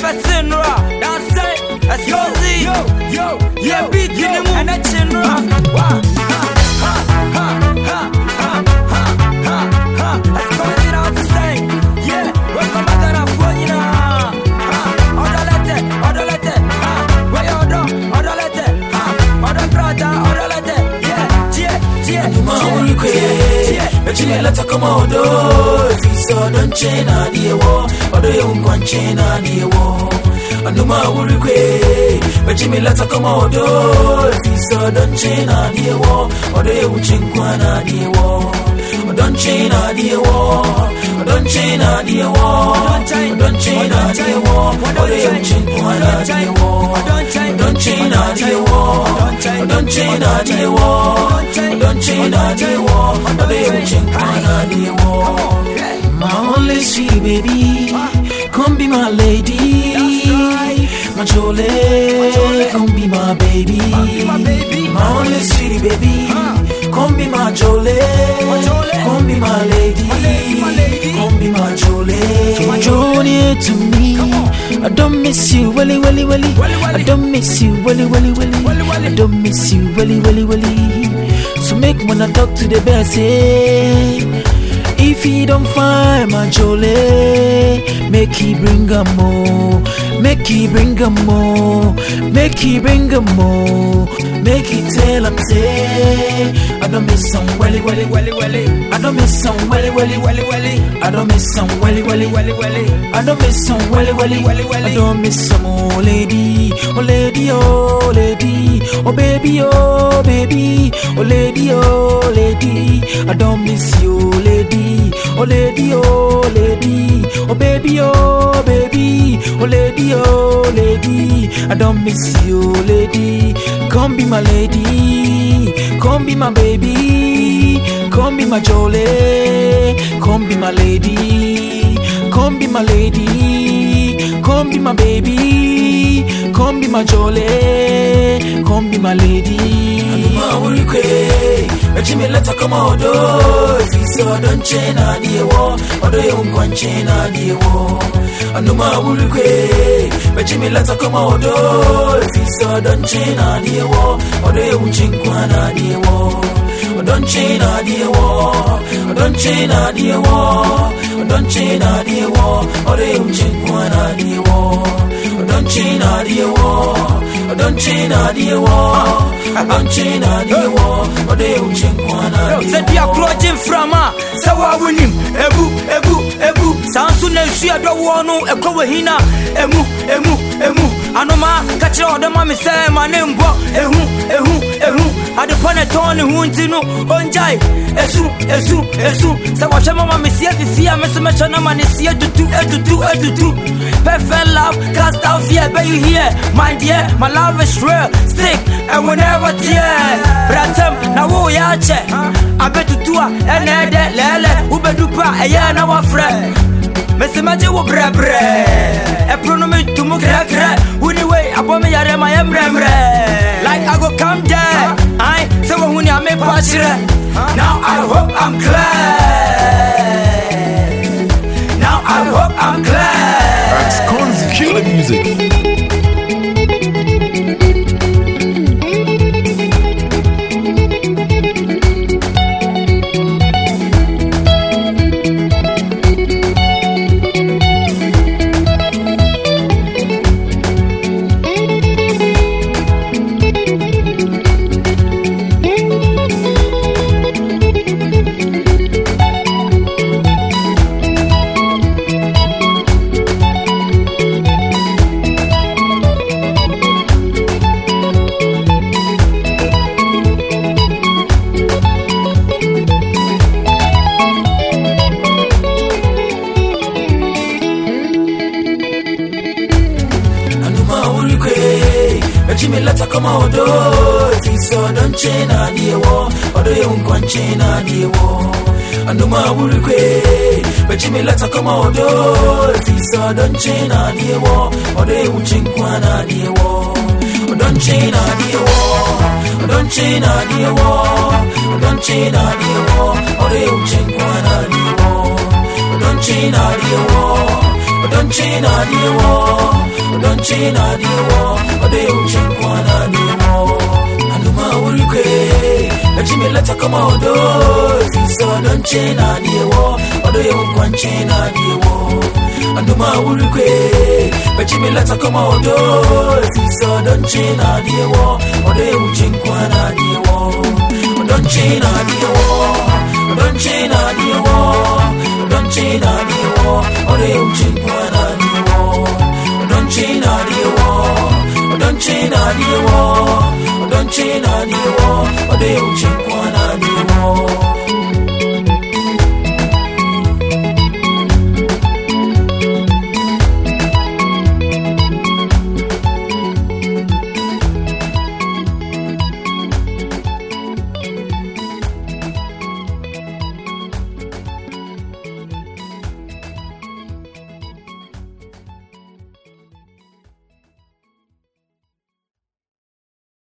never seen ra. That's it. That's yo, yo, yo, yo, yeah, big yo, yo, and a chin ra. Ha, ha, ha, ha, ha, ha, ha, ha. That's what you know to say. Yeah, what's the matter of what you know? Ha, order letter, order letter. Ha, where you order, order letter. Ha, order brother, order letter. Yeah, yeah, yeah. Come on, look at it. But you let her come on, dude. Anuma yeah, urikwe yeah. Bechime lata kama odo Fiso don chena diewo Odo ye unkwan chena diewo Anuma urikwe Bechime lata kama odo Fiso don chena diewo Odo ye uchinkwana diewo Odon chena diewo Odon chena diewo Odon chena diewo Odo ye uchinkwana diewo Odon chena diewo Odon chena diewo Odon chena diewo Odo ye uchinkwana My jole, come be my baby. My only sweetie baby, come be my jole. Come be my lady. Come be my jole. My jole to me. I don't miss you, welly, welly, welly. I don't miss you, welly, welly, welly. I don't miss you, welly, welly, welly. So make when I talk to the best, say. If he don't find my jole, make he bring a more, make he bring a more, make he bring a more, make he tell him say, I don't miss some welly welly welly welly, I don't miss some welly welly welly welly, I don't miss some welly welly welly welly, I don't miss some welly welly welly welly, I don't miss some old lady, oh lady, oh lady, oh baby, oh baby, oh lady, oh lady, I don't miss you, oh lady, oh lady, oh baby, oh baby, oh lady, oh lady, I don't miss you, lady, come be my lady, come be my baby, come be my jolly, come be my lady, come be my lady, come be my baby, be my jolly, come be my lady. Anuma urikwe, ejime leta kama odo, fisi odo nche na diewo, odo ye unkwa nche na diewo. Anuma urikwe, ejime leta kama odo, fisi odo nche na diewo, odo ye unchinkwa na diewo. don chena di wo don chena di wo ore un chen kwana di wo don chena di wo don chena di wo don chena di wo ore un chen kwana di wo said you are crouching from a sawa winim ebu ebu ebu sansu na nsu adwa wo no ekwa hina emu emu emu anoma ka kire odema me se ma ne mbo ehu ɛhu adepɔ ne tɔn ne ho nti no ɔngyae ɛsu ɛsu ɛsu sɛ wɔhwɛ ma ma mesie fifi a me so mɛhwɛ na ma ne sie dutu. Adutu adutu perfect love cast out fear but you here. My dear my love is real. Stick and we never tear. Bratam na wo ya akyɛ abɛtutu a ɛna ɛdɛ lɛɛlɛ wobɛdu pa a ɛyɛ na wafrɛ mese magye wo brɛbrɛ ɛpro no metu mu krɛkrɛ wone wei abɔ me yare ma yɛ like i go come wohu nea now i hope i'm glad. now i hope i'm clear Max Konzi, killer music. Ejime leta kama odo Fiso don chena diewo Odo ye unkwan chena diewo Anuma urikwe Ejime leta kama odo Fiso don chena diewo Odo ye uchinkwa na diewo Odon chena diewo Odon chena diewo Odon chena diewo Odo ye uchinkwa na diewo Odon chena diewo Odon chena diewo Don't chain a the or they will chain one a the war. And the man will recreate, but Jimmy let her come out, oh, so don't chain a the or they will one chain a the war. And the man will recreate, but Jimmy let her come out, oh, so don't chain a the war, or they will chain one a the war. Don't chain a the war, don't chain a the war, don't chain a the war, or they will chain one a the war. War, don't chain a the war, don't chain a the war, or they will chain one a the war.